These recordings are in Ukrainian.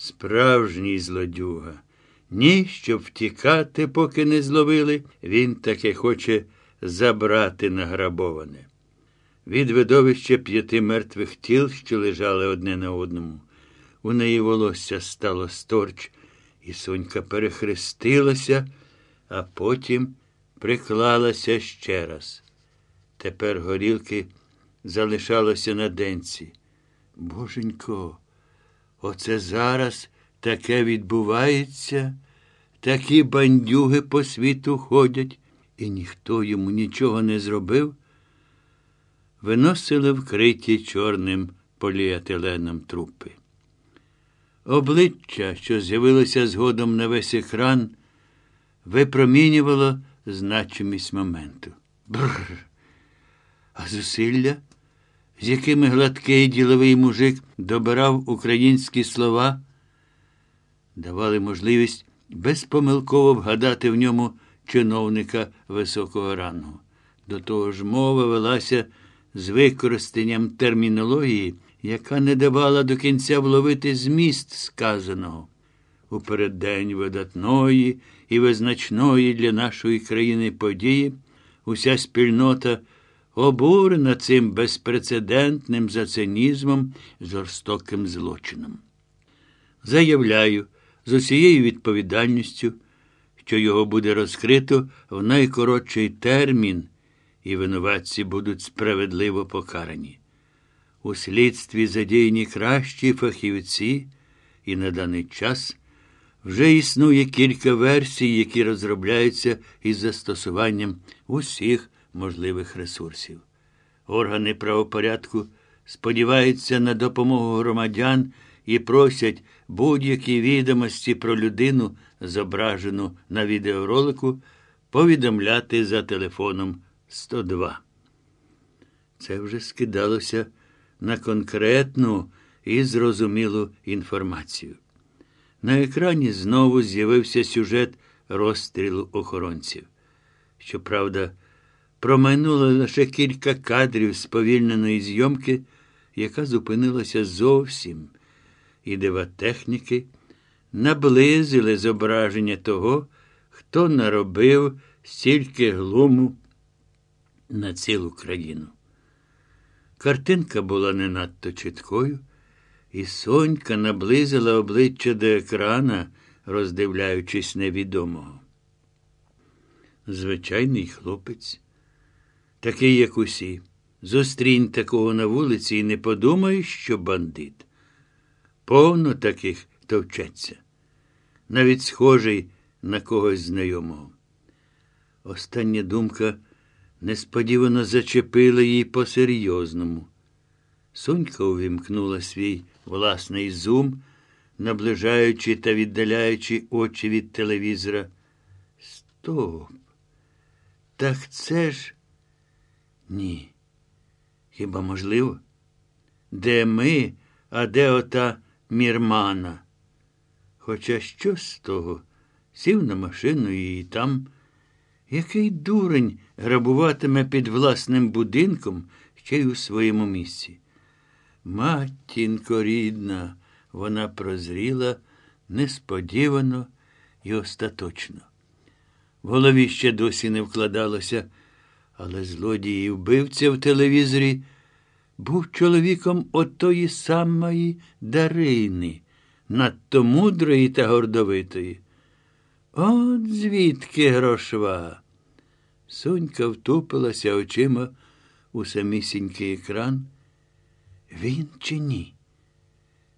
Справжній злодюга. Ні, щоб втікати, поки не зловили, він таки хоче забрати награбоване. Від видовища п'яти мертвих тіл, що лежали одне на одному. У неї волосся стало сторч, і сонька перехрестилася, а потім приклалася ще раз. Тепер горілки залишалося на денці. Боженько, оце зараз таке відбувається, такі бандюги по світу ходять, і ніхто йому нічого не зробив. Виносили вкриті чорним поліетиленом трупи. Обличчя, що з'явилося згодом на весь екран, випромінювало значимість моменту. Бррр. А зусилля, з якими гладкий діловий мужик добирав українські слова, давали можливість безпомилково вгадати в ньому чиновника високого рангу. До того ж, мова велася з використанням термінології, яка не давала до кінця вловити зміст сказаного. У переддень видатної і визначної для нашої країни події уся спільнота обурена цим безпрецедентним за цинізмом жорстоким злочином. Заявляю з усією відповідальністю, що його буде розкрито в найкоротший термін, і винуватці будуть справедливо покарані. У слідстві задіяні кращі фахівці, і на даний час вже існує кілька версій, які розробляються із застосуванням усіх можливих ресурсів. Органи правопорядку сподіваються на допомогу громадян і просять будь-які відомості про людину, зображену на відеоролику, повідомляти за телефоном 102. Це вже скидалося на конкретну і зрозумілу інформацію. На екрані знову з'явився сюжет розстрілу охоронців. Щоправда, промайнуло лише кілька кадрів сповільненої зйомки, яка зупинилася зовсім, і дива техніки наблизили зображення того, хто наробив стільки глуму на цілу країну. Картинка була не надто чіткою, і сонька наблизила обличчя до екрана, роздивляючись невідомого. Звичайний хлопець, такий, як усі. Зустрінь такого на вулиці і не подумай, що бандит. Повно таких товчеться, навіть схожий на когось знайомого. Остання думка несподівано зачепила її по-серйозному. Сонька увімкнула свій власний зум, наближаючи та віддаляючи очі від телевізора. Стоп. Так це ж ні. Хіба можливо? Де ми, а де ота мірмана? Хоча що з того? Сів на машину і там. Який дурень грабуватиме під власним будинком ще й у своєму місці? Матінко рідна, вона прозріла несподівано і остаточно. В голові ще досі не вкладалося, але злодій і вбивця в телевізорі був чоловіком отої самої Дарини, надто мудрої та гордовитої. От звідки грошва. Сонька втупилася очима у самісінький екран. Він чи ні?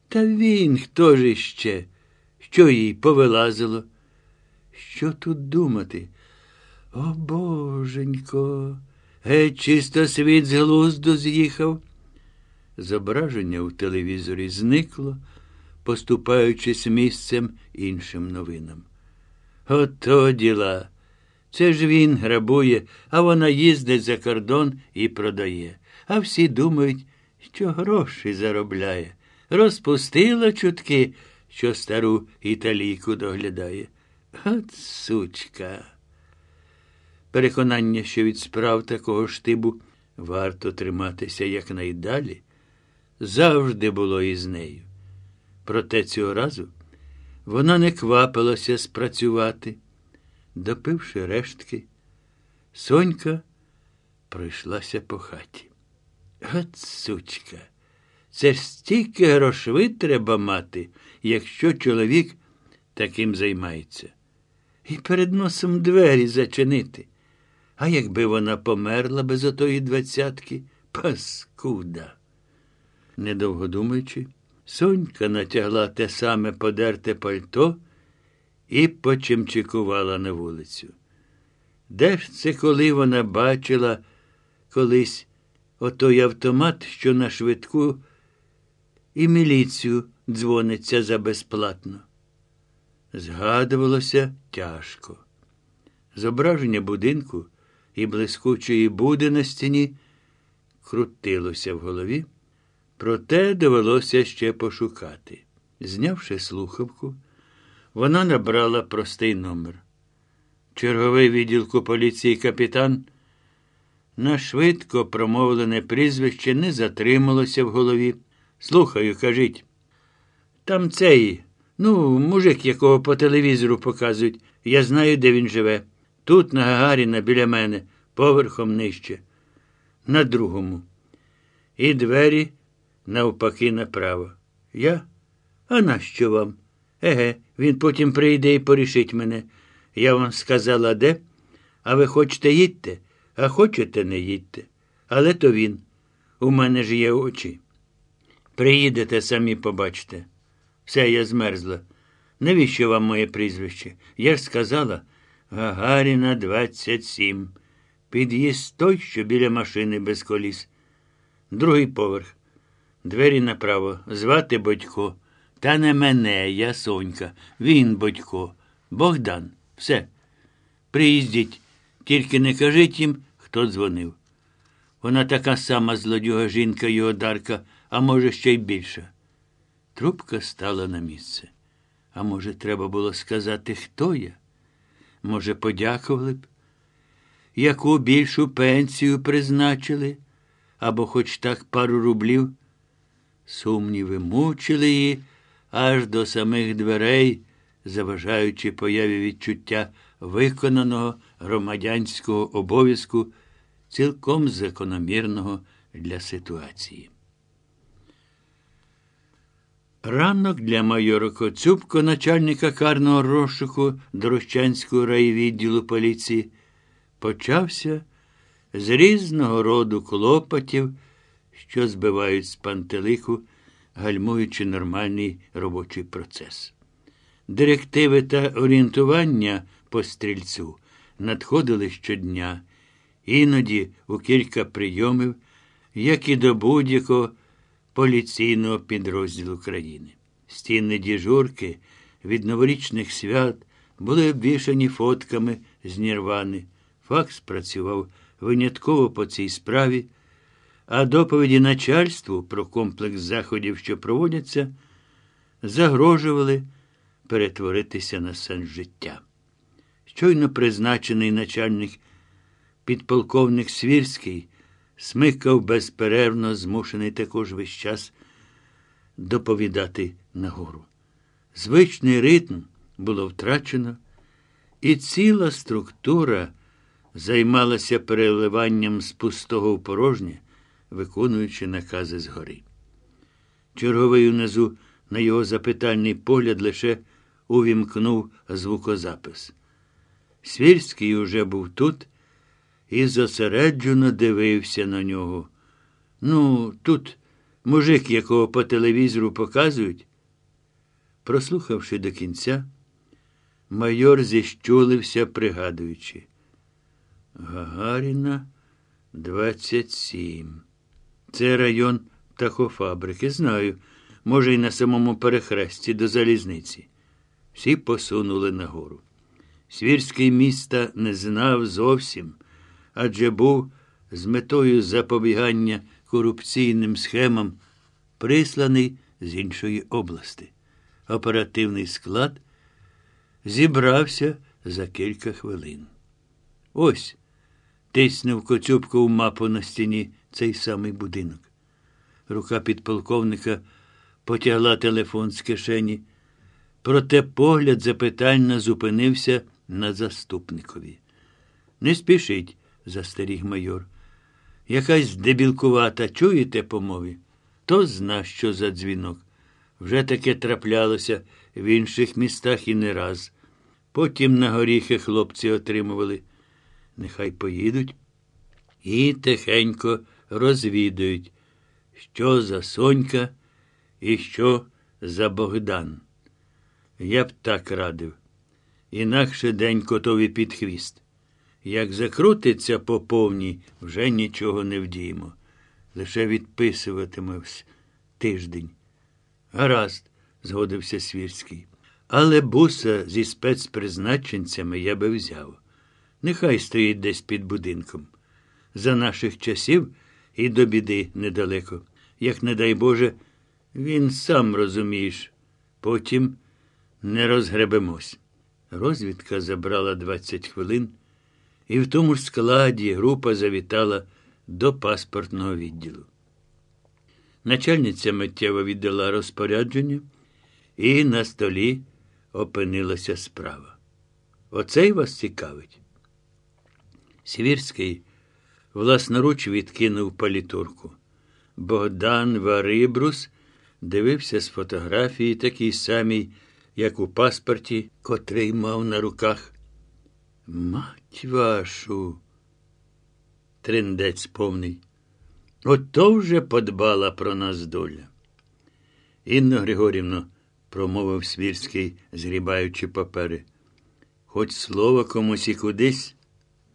Та він хто ж іще? Що їй повилазило? Що тут думати? О, боженько, геть чисто світ з глузду з'їхав. Зображення у телевізорі зникло, поступаючись місцем іншим новинам. Ото діла. Це ж він грабує, а вона їздить за кордон і продає. А всі думають, що гроші заробляє. Розпустила чутки, що стару італійку доглядає. От сучка. Переконання, що від справ такого штибу варто триматися якнайдалі, завжди було із нею. Проте цього разу вона не квапилася спрацювати. Допивши рештки, Сонька пройшлася по хаті. От сучка, це ж стільки грошви треба мати, якщо чоловік таким займається. І перед носом двері зачинити. А якби вона померла без отої двадцятки, паскуда. Недовго думаючи, Сонька натягла те саме подерте пальто і почимчикувала на вулицю. Де ж це, коли вона бачила колись отой автомат, що на швидку і міліцію дзвониться за безплатно? Згадувалося тяжко. Зображення будинку і блискучої буди на стіні крутилося в голові, проте довелося ще пошукати. Знявши слухавку, вона набрала простий номер. Черговий відділку поліції капітан на швидко промовлене прізвище не затрималося в голові. Слухаю, кажіть. Там цей, ну, мужик, якого по телевізору показують. Я знаю, де він живе. Тут, на Гагаріна, біля мене, поверхом нижче, на другому. І двері навпаки направо. Я? А нащо вам? Еге, він потім прийде і порішить мене. Я вам сказала, де? А ви хочете їдьте, а хочете не їдьте. Але то він. У мене ж є очі. Приїдете, самі побачите. Все, я змерзла. Навіщо вам моє прізвище? Я ж сказала Гагаріна 27. Під'їзд той, що біля машини без коліс. Другий поверх. Двері направо. Звати Бодько. Та не мене, я Сонька. Він Бодько. Богдан. Все. Приїздіть, тільки не кажіть їм, хто дзвонив. Вона така сама злодюга жінка його дарка, а може, ще й більша. Трубка стала на місце. А може, треба було сказати, хто я? Може, подякували б? Яку більшу пенсію призначили, або хоч так пару рублів? Сумніви мучили її аж до самих дверей, заважаючи появі відчуття виконаного громадянського обов'язку, цілком закономірного для ситуації. Ранок для майора Коцюбко, начальника карного розшуку Дорощанського райвідділу поліції, почався з різного роду клопотів, що збивають з пантелику, гальмуючи нормальний робочий процес. Директиви та орієнтування по стрільцю надходили щодня, іноді у кілька прийомів, як і до будь-якого поліційного підрозділу країни. Стіни діжурки від новорічних свят були обвішані фотками з Нірвани. Факс працював винятково по цій справі, а доповіді начальству про комплекс заходів, що проводяться, загрожували перетворитися на сенс життя. Щойно призначений начальник підполковник Свірський смикав безперервно, змушений також весь час доповідати нагору. Звичний ритм було втрачено, і ціла структура займалася переливанням з пустого в порожнє, виконуючи накази згори. Черговий унизу на його запитальний погляд лише увімкнув звукозапис. Свірський уже був тут і зосереджено дивився на нього. Ну, тут мужик, якого по телевізору показують. Прослухавши до кінця, майор зіщулився, пригадуючи. Гагаріна 27. Це район птахофабрики. Знаю. Може, й на самому перехресті до залізниці. Всі посунули нагору. Свірський міста не знав зовсім адже був з метою запобігання корупційним схемам присланий з іншої області. Оперативний склад зібрався за кілька хвилин. Ось тиснув Коцюбко в мапу на стіні цей самий будинок. Рука підполковника потягла телефон з кишені. Проте погляд запитально зупинився на заступникові. Не спішіть, застеріг майор. Якась дебілкувата, чуєте по мові? То зна, що за дзвінок. Вже таке траплялося в інших містах і не раз. Потім на горіхи хлопці отримували. Нехай поїдуть і тихенько розвідують, що за Сонька і що за Богдан. Я б так радив. Інакше день котові під хвіст. Як закрутиться по повній, вже нічого не вдіємо. Лише відписуватимемось тиждень. Гаразд, згодився Свірський. Але буса зі спецпризначенцями я би взяв. Нехай стоїть десь під будинком. За наших часів і до біди недалеко. Як, не дай Боже, він сам розумієш. Потім не розгребемось. Розвідка забрала 20 хвилин, і в тому ж складі група завітала до паспортного відділу. Начальниця миттєво віддала розпорядження, і на столі опинилася справа. Оцей вас цікавить. Свірський власноруч відкинув палітурку. Богдан Варибрус дивився з фотографії, такий самий, як у паспорті, котрий мав на руках. Мать вашу, триндець повний. Ото вже подбала про нас доля. Інно Григорівно, промовив Свірський, згрібаючи папери. Хоч слово комусь і кудись,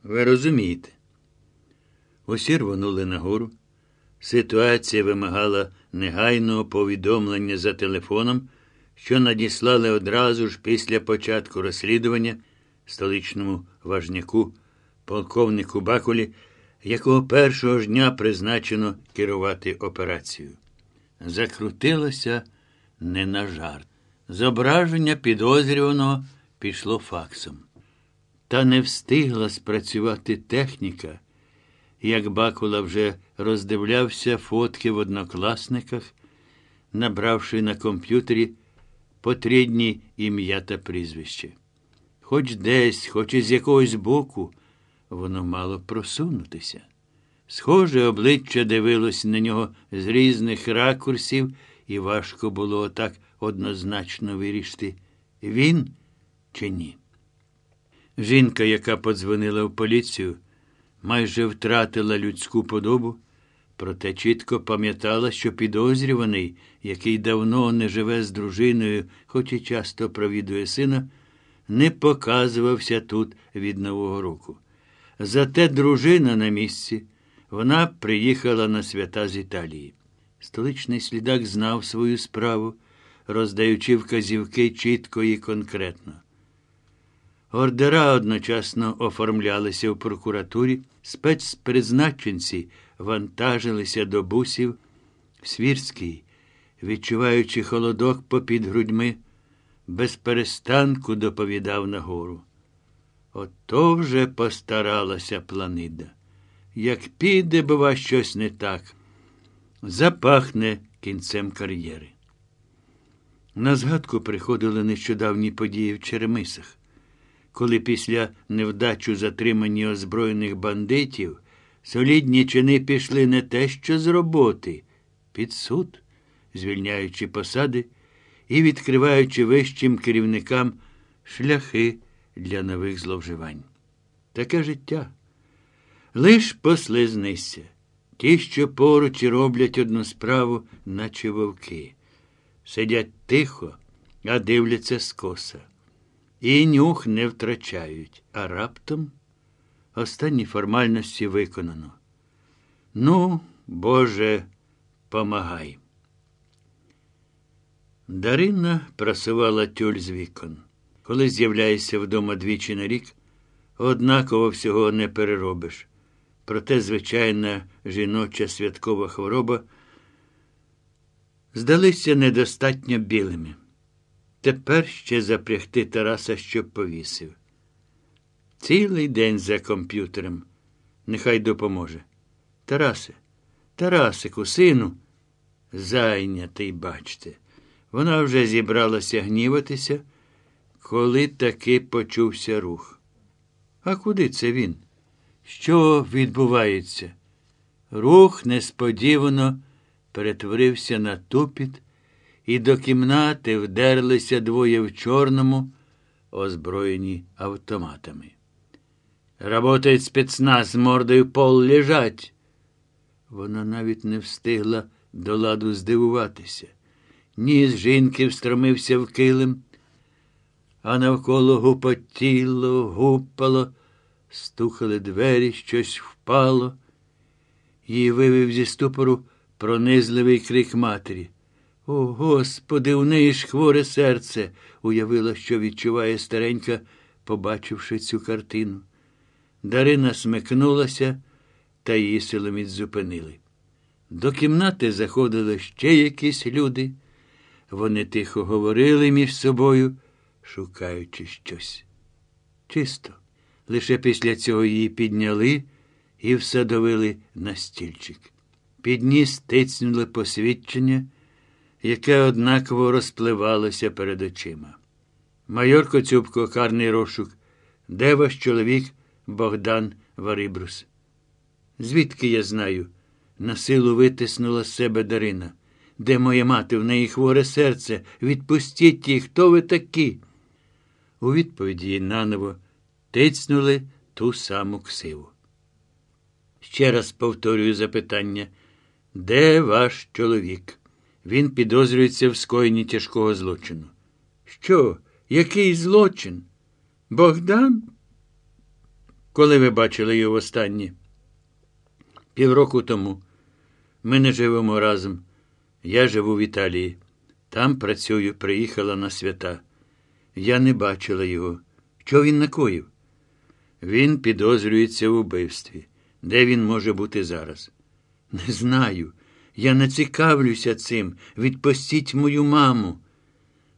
ви розумієте. Усі рвонули нагору. Ситуація вимагала негайного повідомлення за телефоном, що надіслали одразу ж після початку розслідування столичному важняку, полковнику Бакулі, якого першого ж дня призначено керувати операцією. Закрутилося не на жарт. Зображення підозрюваного пішло факсом. Та не встигла спрацювати техніка, як Бакула вже роздивлявся фотки в однокласниках, набравши на комп'ютері потрібні ім'я та прізвище. Хоч десь, хоч із якогось боку, воно мало просунутися. Схоже, обличчя дивилось на нього з різних ракурсів, і важко було так однозначно вирішити, він чи ні. Жінка, яка подзвонила в поліцію, майже втратила людську подобу, проте чітко пам'ятала, що підозрюваний, який давно не живе з дружиною, хоч і часто провідує сина, не показувався тут від Нового року. Зате дружина на місці, вона приїхала на свята з Італії. Столичний слідак знав свою справу, роздаючи вказівки чітко і конкретно. Ордера одночасно оформлялися в прокуратурі, спецпризначенці вантажилися до бусів. Свірський, відчуваючи холодок попід грудьми, без перестанку доповідав нагору. Ото вже постаралася планида. Як піде, бува, щось не так, запахне кінцем кар'єри. На згадку приходили нещодавні події в Черемисах, коли після невдачу затримані озброєних бандитів солідні чини пішли не те, що з роботи, під суд, звільняючи посади і відкриваючи вищим керівникам шляхи для нових зловживань. Таке життя. Лиш послизнися. Ті, що поруч роблять одну справу, наче вовки. Сидять тихо, а дивляться скоса. І нюх не втрачають, а раптом останні формальності виконано. Ну, Боже, помагай. Дарина прасувала тюль з вікон. Коли з'являєшся вдома двічі на рік, однаково всього не переробиш. Проте звичайна жіноча святкова хвороба здалися недостатньо білими. Тепер ще запрягти Тараса, щоб повісив. Цілий день за комп'ютером. Нехай допоможе. Тарасе, Тарасику, сину, Зайнятий, бачте. Вона вже зібралася гніватися, коли таки почувся рух. А куди це він? Що відбувається? Рух несподівано перетворився на тупіт, і до кімнати вдерлися двоє в чорному, озброєні автоматами. Работает спецназ, мордою пол лежать. Вона навіть не встигла до ладу здивуватися. Ніс жінки встромився в килим, а навколо гупотіло, гупало, стукали двері, щось впало. Її вивів зі ступору пронизливий крик матері. О, Господи, у неї ж хворе серце, уявила, що відчуває старенька, побачивши цю картину. Дарина смикнулася, та її силоміць зупинили. До кімнати заходили ще якісь люди. Вони тихо говорили між собою, шукаючи щось. Чисто. Лише після цього її підняли і всадовили на стільчик. Підніс тицнули посвідчення, яке однаково розпливалося перед очима. Майор Коцюбко, карний розшук, де ваш чоловік Богдан Варибрус? Звідки я знаю? На силу витиснула з себе Дарина. Де моя мати, в неї хворе серце? Відпустіть їх, хто ви такі? У відповіді їй наново тицнули ту саму ксиву. Ще раз повторюю запитання. Де ваш чоловік? Він підозрюється в скоєнні тяжкого злочину. Що? Який злочин? Богдан? Коли ви бачили його востаннє? Півроку тому. Ми не живемо разом. Я живу в Італії. Там працюю, приїхала на свята. Я не бачила його. Що він накоїв? Він підозрюється в убивстві. Де він може бути зараз? Не знаю. Я не цікавлюся цим. Відпустіть мою маму.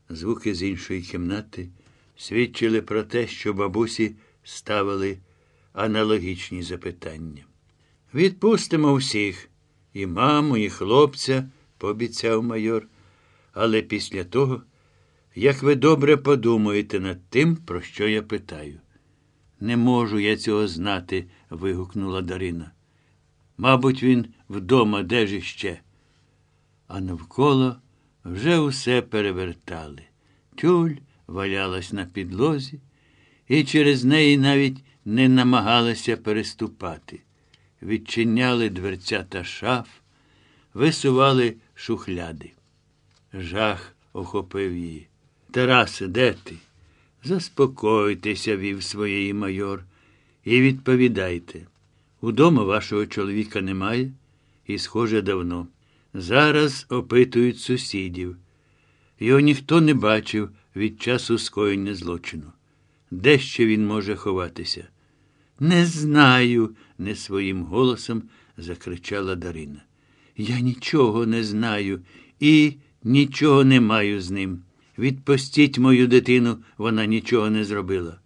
Звуки з іншої кімнати свідчили про те, що бабусі ставили аналогічні запитання. Відпустимо всіх, і маму, і хлопця, пообіцяв майор. Але після того, як ви добре подумаєте над тим, про що я питаю. Не можу я цього знати, вигукнула Дарина. Мабуть, він вдома де ж іще. А навколо вже усе перевертали. Тюль валялась на підлозі, і через неї навіть не намагалася переступати. Відчиняли дверця та шаф, висували шухляди. Жах охопив її. Тарасе, де ти? Заспокойтеся, вів своєї майор, і відповідайте. Удома вашого чоловіка немає, і, схоже, давно. Зараз опитують сусідів. Його ніхто не бачив від часу скоєння злочину. Де ще він може ховатися? Не знаю, не своїм голосом закричала Дарина. Я нічого не знаю і нічого не маю з ним. Відпустіть мою дитину, вона нічого не зробила.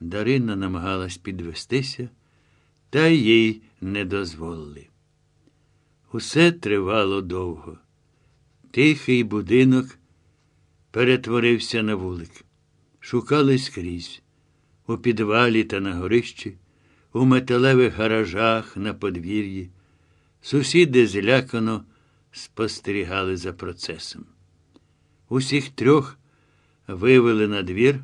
Дарина намагалась підвестися, та їй не дозволили. Усе тривало довго. Тихий будинок перетворився на вулик. Шукали скрізь у підвалі та на горищі, у металевих гаражах на подвір'ї. Сусіди злякано спостерігали за процесом. Усіх трьох вивели на двір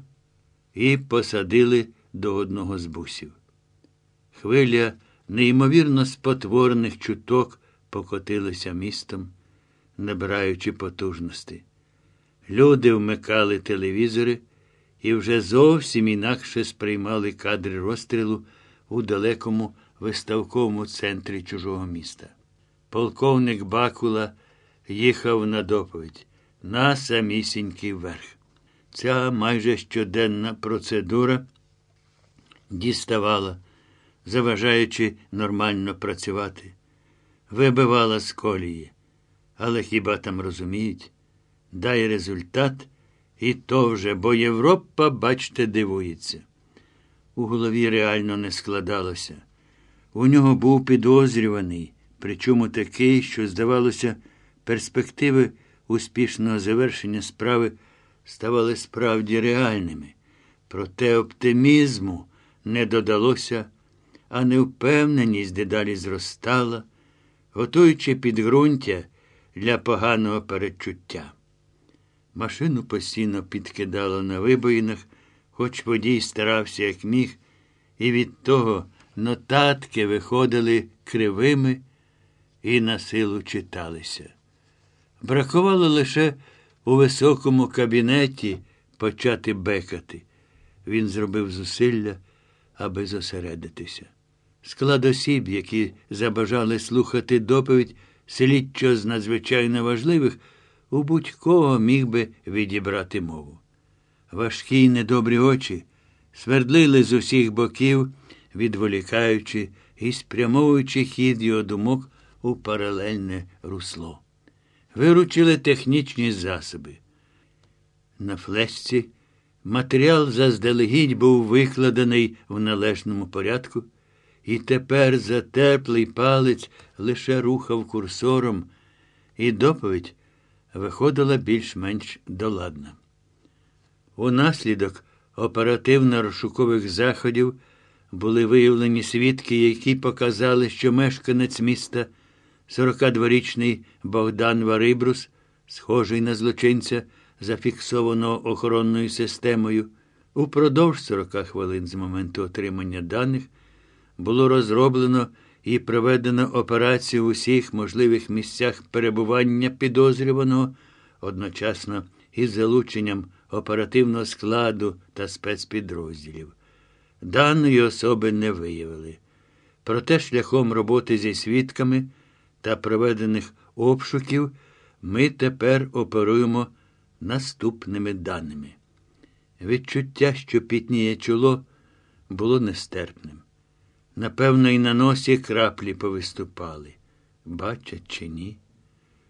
і посадили до одного з бусів. Хвиля неймовірно спотворених чуток покотилася містом, набираючи потужності. Люди вмикали телевізори і вже зовсім інакше сприймали кадри розстрілу у далекому виставковому центрі чужого міста. Полковник Бакула їхав на доповідь на самісінький верх. Ця майже щоденна процедура діставала, заважаючи нормально працювати, вибивала з колії. Але хіба там розуміють? Дай результат, і то вже, бо Європа, бачте, дивується. У голові реально не складалося. У нього був підозрюваний, причому такий, що, здавалося, перспективи успішного завершення справи ставали справді реальними. Проте оптимізму не додалося, а невпевненість дедалі зростала, готуючи підґрунтя для поганого передчуття. Машину постійно підкидало на вибоїнах, хоч водій старався, як міг, і від того нотатки виходили кривими і на силу читалися. Бракувало лише у високому кабінеті почати бекати. Він зробив зусилля, аби зосередитися. Склад осіб, які забажали слухати доповідь слідчо з надзвичайно важливих, у будь-кого міг би відібрати мову. Важкі й недобрі очі свердлили з усіх боків, відволікаючи і спрямовуючи хід його думок у паралельне русло. Виручили технічні засоби. На флешці матеріал заздалегідь був викладений в належному порядку, і тепер за теплий палець лише рухав курсором, і доповідь виходила більш-менш доладна. Унаслідок оперативно-розшукових заходів були виявлені свідки, які показали, що мешканець міста, 42-річний Богдан Варибрус, схожий на злочинця, зафіксованого охоронною системою, упродовж 40 хвилин з моменту отримання даних було розроблено і проведено операцію в усіх можливих місцях перебування підозрюваного одночасно із залученням оперативного складу та спецпідрозділів. Даної особи не виявили. Проте шляхом роботи зі свідками та проведених обшуків ми тепер оперуємо наступними даними. Відчуття, що пітніє чоло, було нестерпним. Напевно, і на носі краплі повиступали. Бачать чи ні?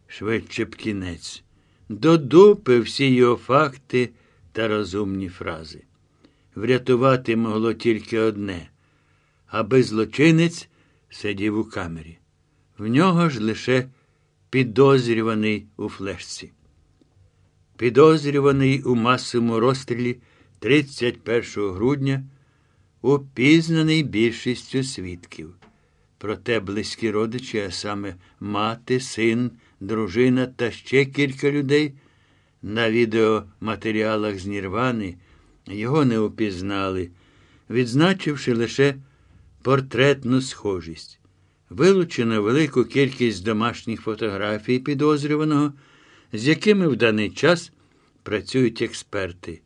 Швидше б кінець. До дупи всі його факти та розумні фрази. Врятувати могло тільки одне, аби злочинець сидів у камері. В нього ж лише підозрюваний у флешці. Підозрюваний у масовому розстрілі 31 грудня, упізнаний більшістю свідків. Проте близькі родичі, а саме мати, син, дружина та ще кілька людей на відеоматеріалах з Нірвани його не упізнали, відзначивши лише портретну схожість. Вилучено велику кількість домашніх фотографій підозрюваного, з якими в даний час працюють експерти,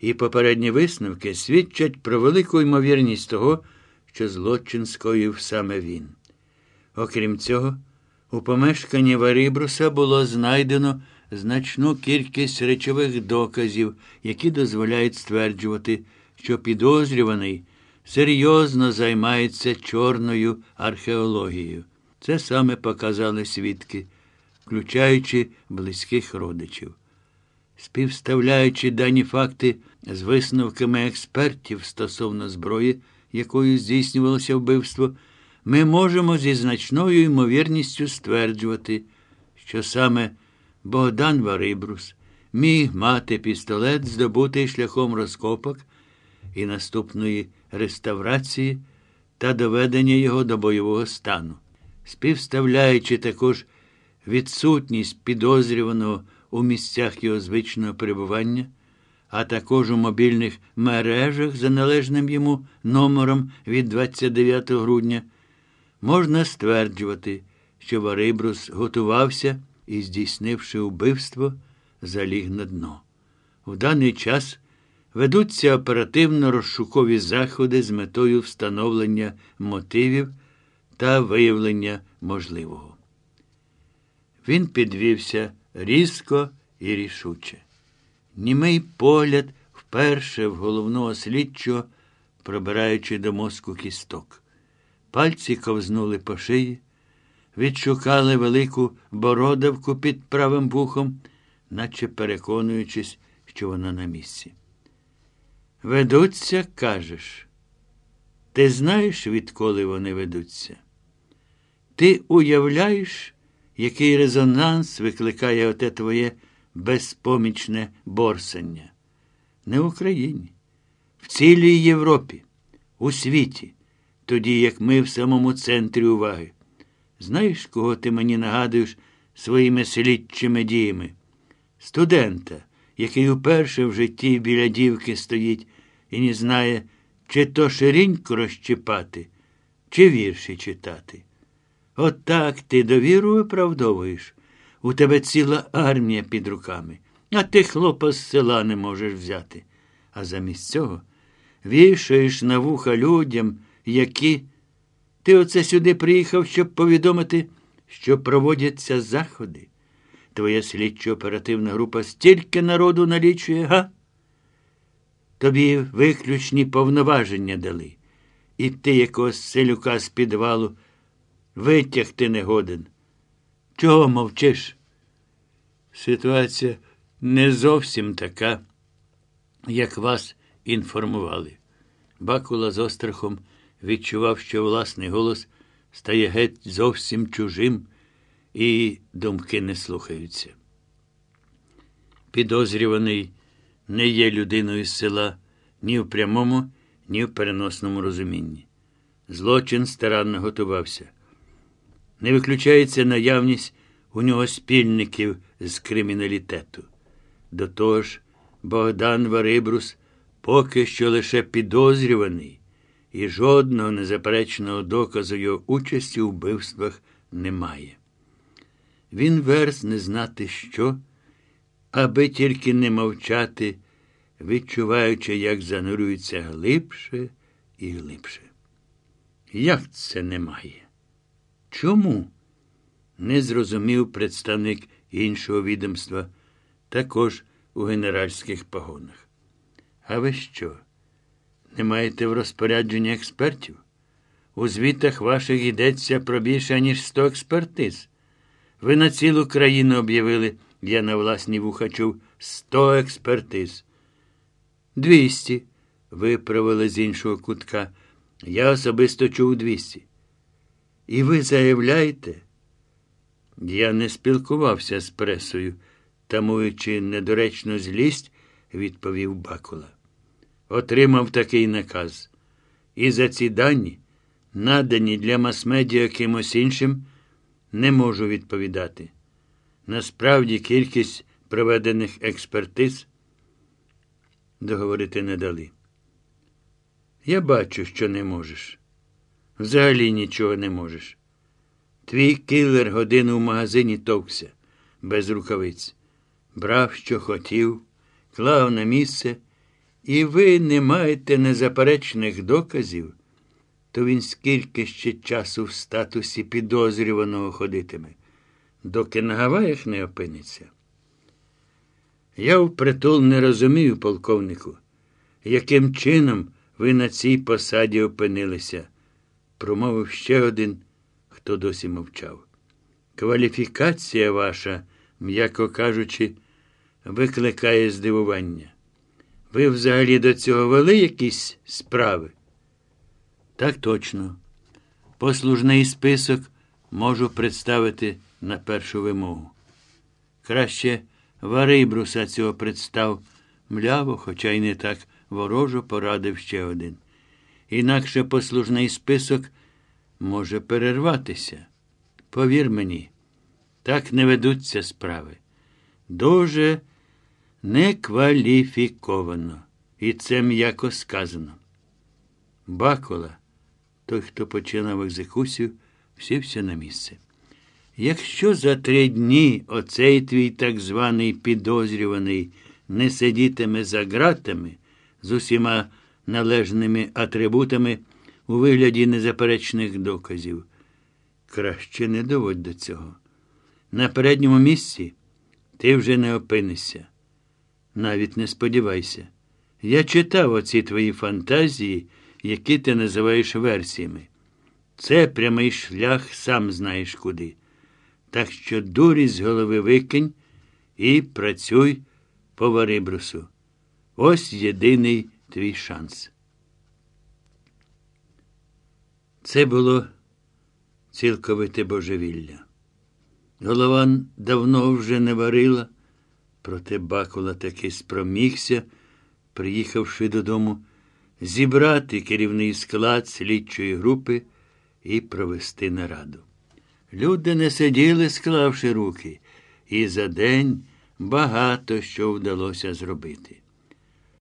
і попередні висновки свідчать про велику ймовірність того, що злочин скоїв саме він. Окрім цього, у помешканні Варибруса було знайдено значну кількість речових доказів, які дозволяють стверджувати, що підозрюваний серйозно займається чорною археологією. Це саме показали свідки, включаючи близьких родичів. Співставляючи дані факти з висновками експертів стосовно зброї, якою здійснювалося вбивство, ми можемо зі значною ймовірністю стверджувати, що саме Богдан Варибрус міг мати пістолет, здобутий шляхом розкопок і наступної реставрації та доведення його до бойового стану, співставляючи також відсутність підозрюваного у місцях його звичного перебування, а також у мобільних мережах за належним йому номером від 29 грудня, можна стверджувати, що Варибрус готувався і, здійснивши вбивство, заліг на дно. В даний час ведуться оперативно розшукові заходи з метою встановлення мотивів та виявлення можливого. Він підвівся різко і рішуче. Німий погляд вперше в головного слідчого, пробираючи до мозку кісток. Пальці ковзнули по шиї, відшукали велику бородавку під правим вухом, наче переконуючись, що вона на місці. Ведуться, кажеш. Ти знаєш, відколи вони ведуться? Ти уявляєш, який резонанс викликає оте твоє безпомічне борсання? Не в Україні, в цілій Європі, у світі, тоді як ми в самому центрі уваги. Знаєш, кого ти мені нагадуєш своїми слідчими діями? Студента, який уперше в житті біля дівки стоїть і не знає, чи то ширіньку розчіпати, чи вірші читати. От ти довіру виправдовуєш. У тебе ціла армія під руками, а ти хлопа з села не можеш взяти. А замість цього вішаєш на вуха людям, які. Ти оце сюди приїхав, щоб повідомити, що проводяться заходи. Твоя слідчо-оперативна група стільки народу налічує, га? Тобі виключні повноваження дали. І ти якогось селюка з підвалу витягти не годен. Чого мовчиш? Ситуація не зовсім така, як вас інформували. Бакула з острахом відчував, що власний голос стає геть зовсім чужим, і думки не слухаються. Підозрюваний не є людиною з села ні в прямому, ні в переносному розумінні. Злочин старанно готувався. Не виключається наявність у нього спільників з криміналітету. До того ж, Богдан Варибрус поки що лише підозрюваний, і жодного незаперечного доказу його участі у вбивствах немає. Він верз не знати що, аби тільки не мовчати, відчуваючи, як занурюється глибше і глибше. Як це немає? Чому? Не зрозумів представник іншого відомства, також у генеральських погонах. А ви що? Не маєте в розпорядженні експертів? У звітах ваших йдеться про більше, ніж сто експертиз. Ви на цілу країну об'явили, я на власні вуха чув, сто експертиз. Двісті. Виправили з іншого кутка. Я особисто чув двісті. І ви заявляєте? Я не спілкувався з пресою, тамуючи недоречну злість, відповів Бакула. Отримав такий наказ. І за ці дані, надані для мас-медіа кимось іншим, не можу відповідати. Насправді кількість проведених експертиз договорити не дали. Я бачу, що не можеш. Взагалі нічого не можеш. Твій киллер годину в магазині товкся, без рукавиць. Брав, що хотів, клав на місце, і ви не маєте незаперечних доказів, то він скільки ще часу в статусі підозрюваного ходитиме, доки на Гаваях не опиниться. Я впритул не розумію, полковнику, яким чином ви на цій посаді опинилися, промовив ще один, хто досі мовчав. Кваліфікація ваша, м'яко кажучи, викликає здивування. Ви взагалі до цього вели якісь справи? Так точно. Послужний список можу представити на першу вимогу. Краще Варибруса цього представ мляво, хоча й не так ворожо порадив ще один. Інакше послужний список може перерватися. Повір мені, так не ведуться справи. Дуже некваліфіковано. І це м'яко сказано. Бакола, той, хто починав екзекуцію, сівся на місце. Якщо за три дні оцей твій так званий підозрюваний не сидітиме за ґратами з усіма належними атрибутами у вигляді незаперечних доказів, краще не доводь до цього. На передньому місці ти вже не опинишся. Навіть не сподівайся. Я читав оці твої фантазії, які ти називаєш версіями. Це прямий шлях, сам знаєш куди. Так що дурість з голови викинь і працюй по варибрусу. Ось єдиний твій шанс. Це було цілковите божевілля. Голова давно вже не варила, проте Бакула таки спромігся, приїхавши додому, зібрати керівний склад слідчої групи і провести нараду. Люди не сиділи, склавши руки, і за день багато що вдалося зробити.